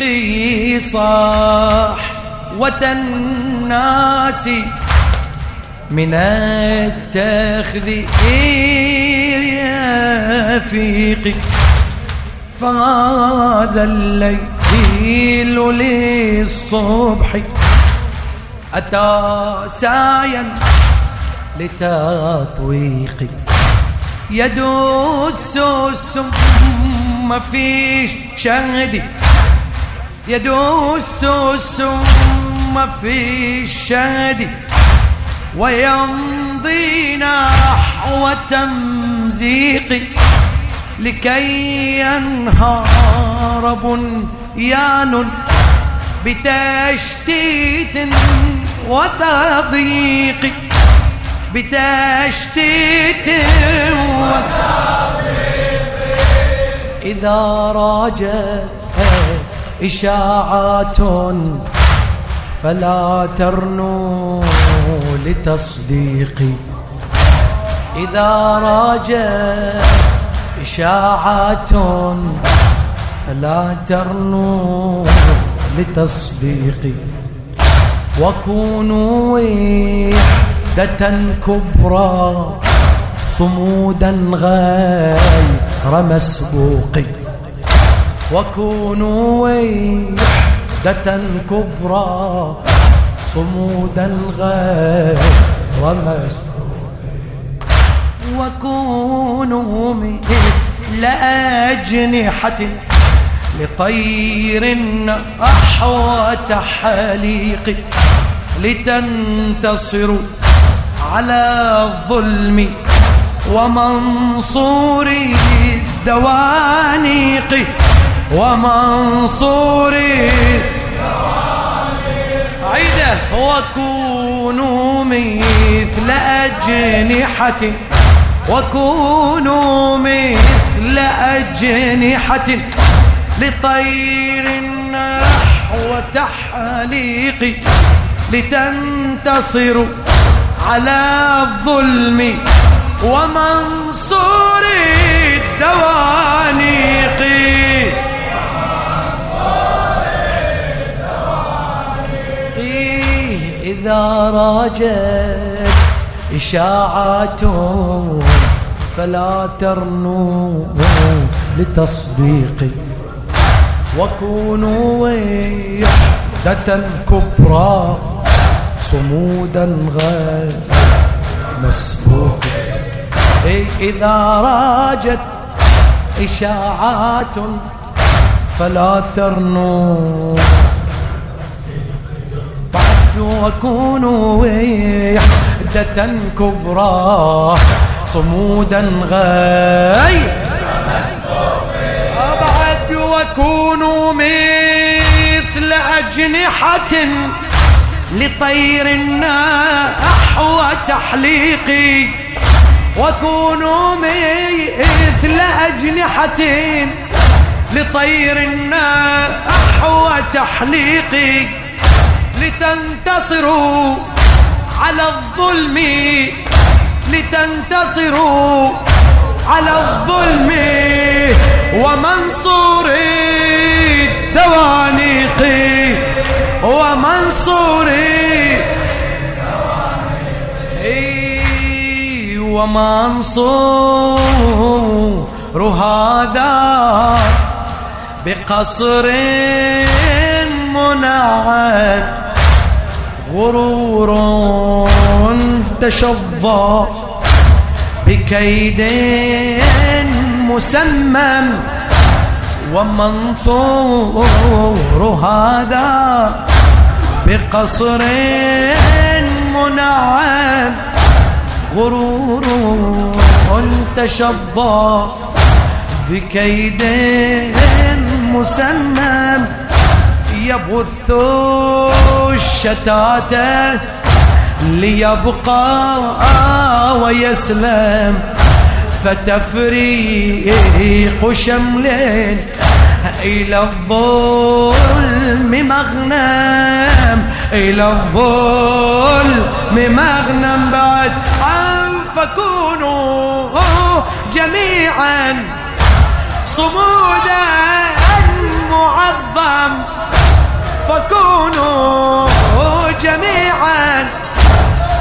تصديقي صاح الناس من التخذير يفيقي فهذا الليل للصبح. أتى سايا لتطويقي يدوس السم في شهدي يدوس السم في الشهد ويمضي نحو تمزيق لكي ينهار بنيان بتشتيت وتضييق بتشتيت إذا راجت إشاعات فلا ترنوا لتصديقي إذا راجت إشاعات فلا ترنوا لتصديقي وكونوا وحدة كبرى صمودا غير مسبوق. وكونوا وحدة كبرى صمودا غير مسبوق وكونوا مثل أجنحة لطير أحوة حليق لتنتصروا على الظلم ومنصور الدوانيق. ومنصور عيده وكونوا مثل أجنحة. وكونوا مثل أجنحة. لطير نحو تحليق لتنتصروا على الظلم. ومنصور راجت إشاعات فلا ترنوا لتصديقي وكونوا وحدة كبرى صمودا غير مسبوق. إذا راجت إشاعات فلا ترنوا وكونوا وحدة كبرى صمودا غير بعد وكونوا مثل أجنحة لطير نحو تحليقي. وكونوا مثل أجنحة لطير نحو تحليقي. لتنتصروا على الظلم. لتنتصروا على الظلم. ومنصور الدوانيق. ومنصور ومنصور هذا بقصر منعم. غرور تشظى بكيد مسمم ومنصور هذا بقصر منعم. غرور تشظى بكيد مسمم يبث الشتات ليبقى ويسلم فتفريق شمل إلى الظلم مغنم إلى الظلم مغنم. بعد أن فكونوا جميعا صمودا معظم فكونوا جميعا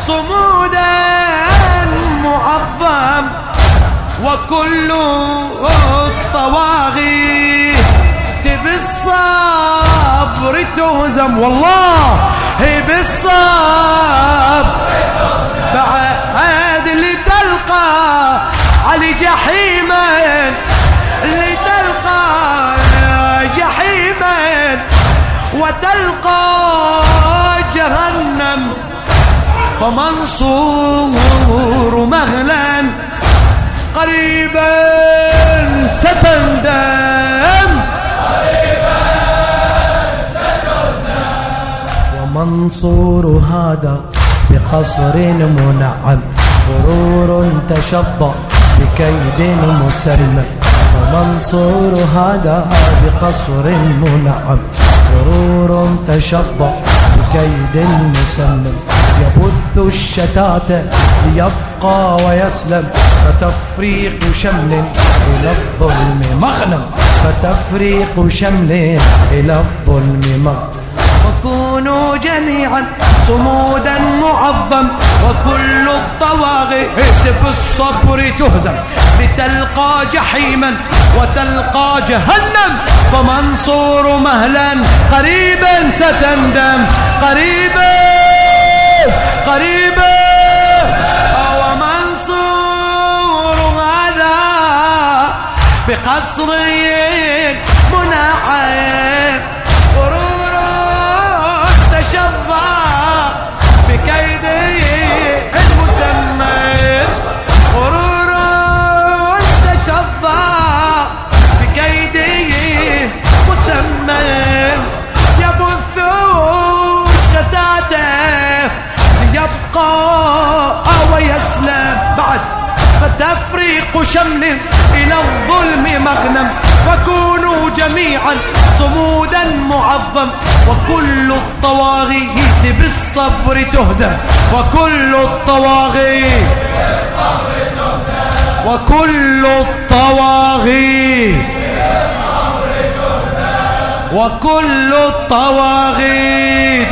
صمودا معظم وكل الطواغي بالصبر تهزم والله فمنصور مهلا قريبا ستندم. ومنصور هذا بقصر منعم. غرور تشبع بكيد مسلم. ومنصور هذا بقصر منعم. غرور تشبع بكيد مسلم. يبث الشتات ليبقى ويسلم فتفريق شمل إلى الظلم مغنم فتفريق شمل إلى الظلم مغنم. وكونوا جميعا صمودا معظم وكل الطواغي بالصبر تهزم لتلقى جحيما وتلقى جهنم. فمنصور مهلا قريبا ستندم قريبا قريبا ومنصور هذا بقصر منعم تفريق شمل إلى الظلم مغنم فكونوا جميعا صمودا معظم وكل الطواغيت بالصبر تهزم وكل الطواغيت وكل الطواغيت وكل الطواغيت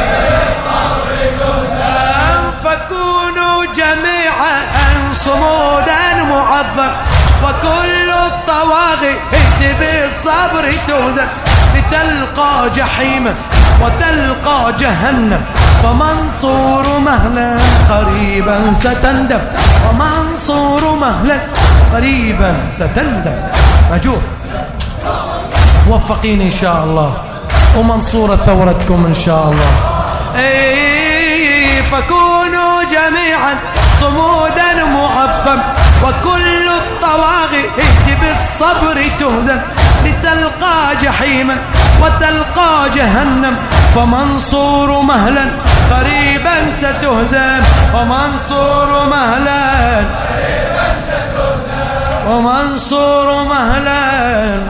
فكونوا جميعا صمودا معظم وكل الطواغي انت بالصبر توزن. لتلقى جحيما وتلقى جهنم. فمنصور مهلا قريبا ستندم. ومنصور مهلا قريبا ستندم. مجور موفقين إن شاء الله. ومنصورة ثورتكم إن شاء الله. اي فكونوا جميعا صمودا معظم وكل الطواغي بالصبر تهزم لتلقى جحيما وتلقى جهنم. فمنصور مهلا قريبا ستهزم ومنصور مهلا ومنصور مهلا